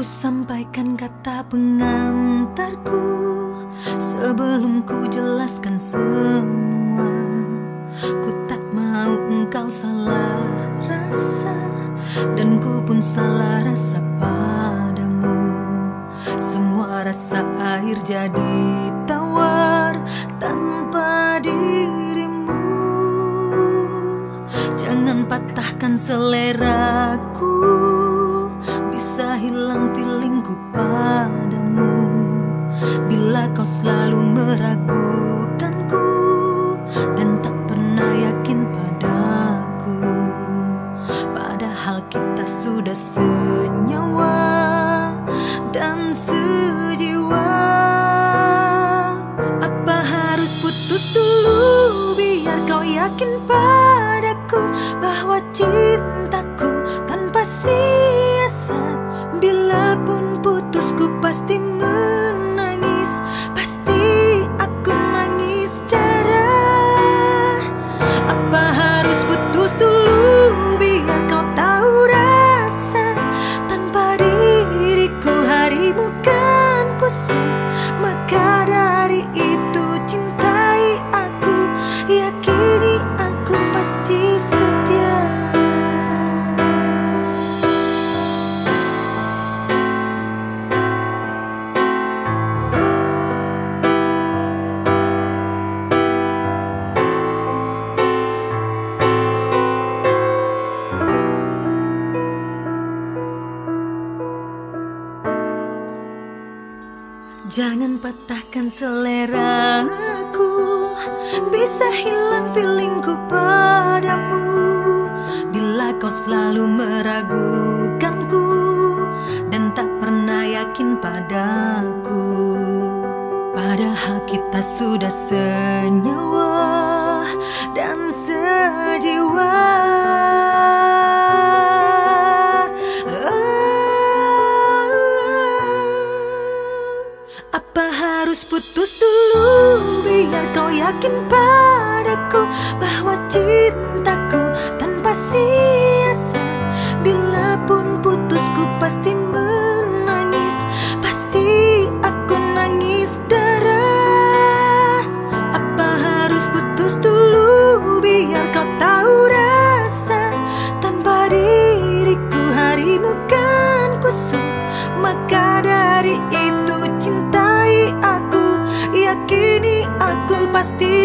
Ku sampaikan kata pengantarku Sebelum ku jelaskan semua. Ku tak mau engkau salah rasa Dan ku pun salah rasa padamu. Semua rasa air jadi tawar Tanpa dirimu. Jangan patahkan seleraku. Bisa hilang feelingku padamu. Bila kau selalu meragukanku Dan tak pernah yakin padaku. Padahal kita sudah senyawa Dan sejiwa. Apa harus putus dulu? Biar kau yakin padaku Bahwa cintaku kan Jangan patahkan seleraku Bisa hilang feelingku padamu. Bila kau selalu meragukanku Dan tak pernah yakin padaku. Padahal kita sudah senyawa Dan sejiwa dulu Biar kau yakin padaku Bahwa cintaku tanpa siasat Bila pun putusku pasti menangis Pasti aku nangis darah. Apa harus putus dulu Biar kau tahu rasa? Tanpa diriku harimu kan kusut Maka dari itu